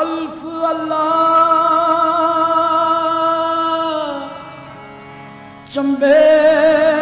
ਅਲਫ ਅੱਲਾ ਚੰਬੇ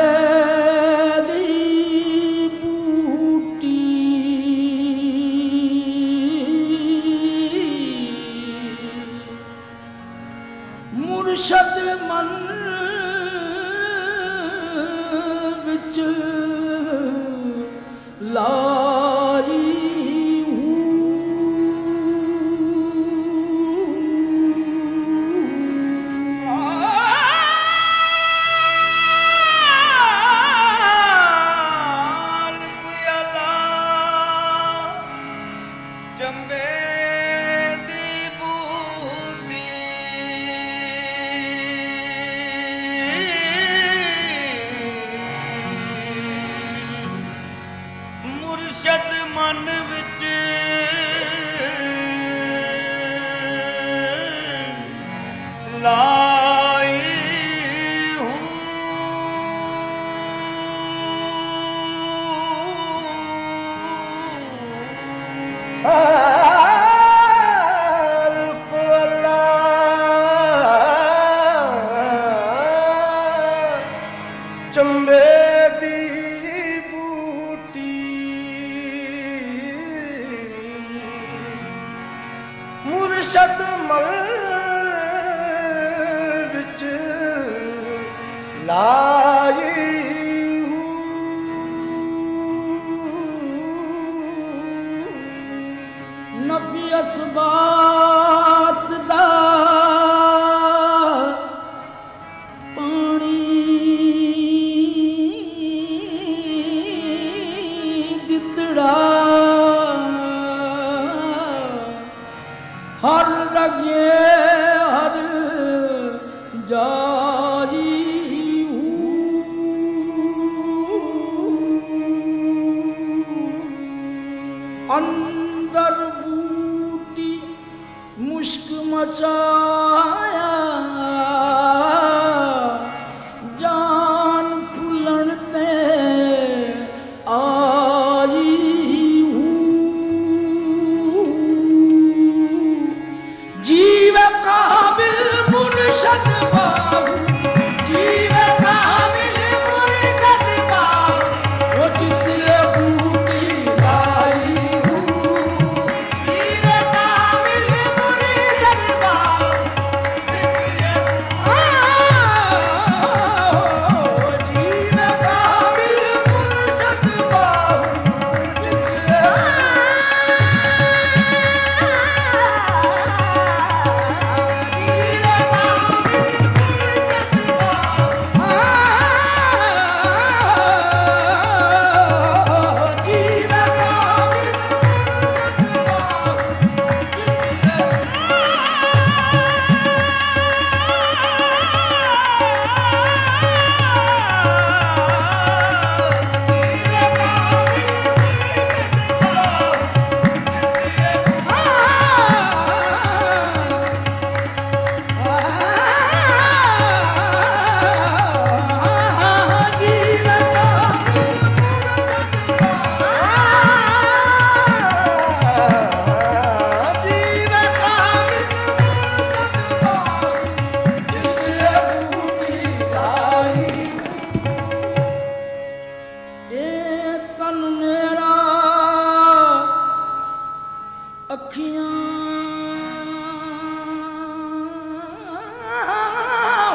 ਮੁਰਸ਼ਦ ਮਨ ਵਿੱਚ। ਲਾ ਸ਼ਤਮਲ ਵਿੱਚ ਲਾਈ ਨਫੀ ਅਸਬਾਤ ਦਾ ਪਾਣੀ ਜਿਤੜਾ हर नगे हर जारी अंदर बूटी मुश्क मचा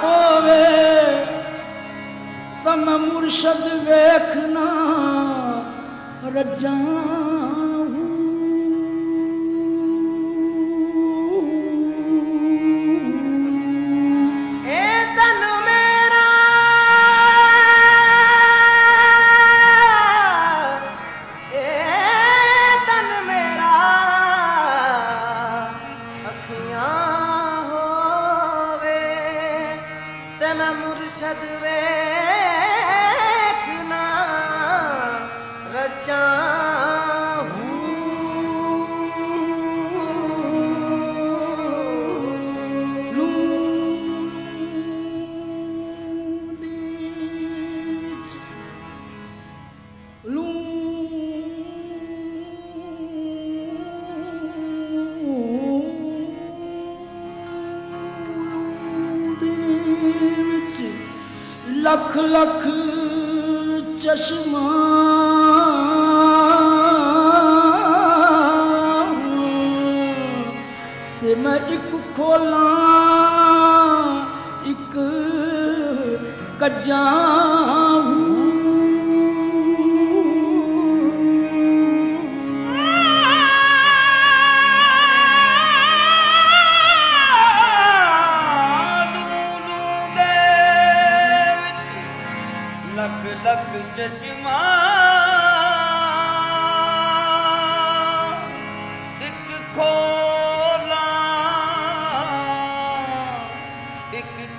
होवे तम मुर्शद वेखना रजान ਲੱਖ ਲੱਖ ਚਸ਼ਮਾ ਤੇ ਮੈਂ ਇੱਕ ਖੋਲਾਂ ਇੱਕ ਕੱਜਾਂ।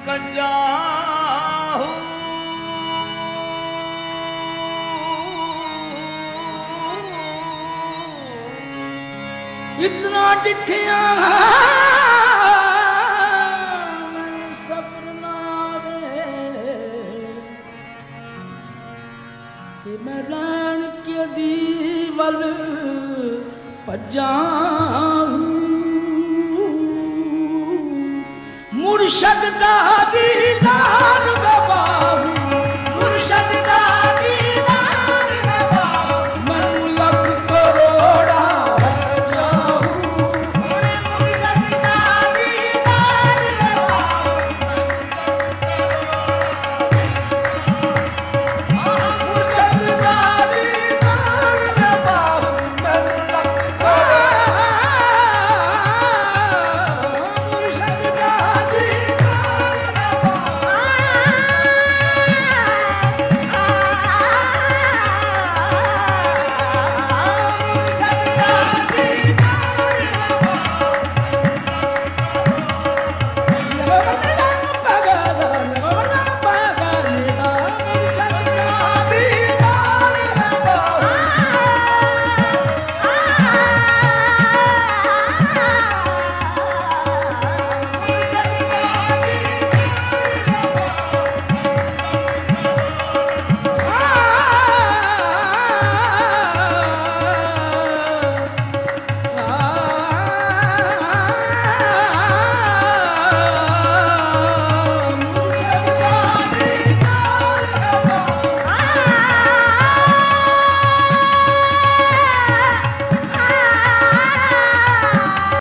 गजा इतना रैन के दी कीवल मुर्शद दा दीदार बाबा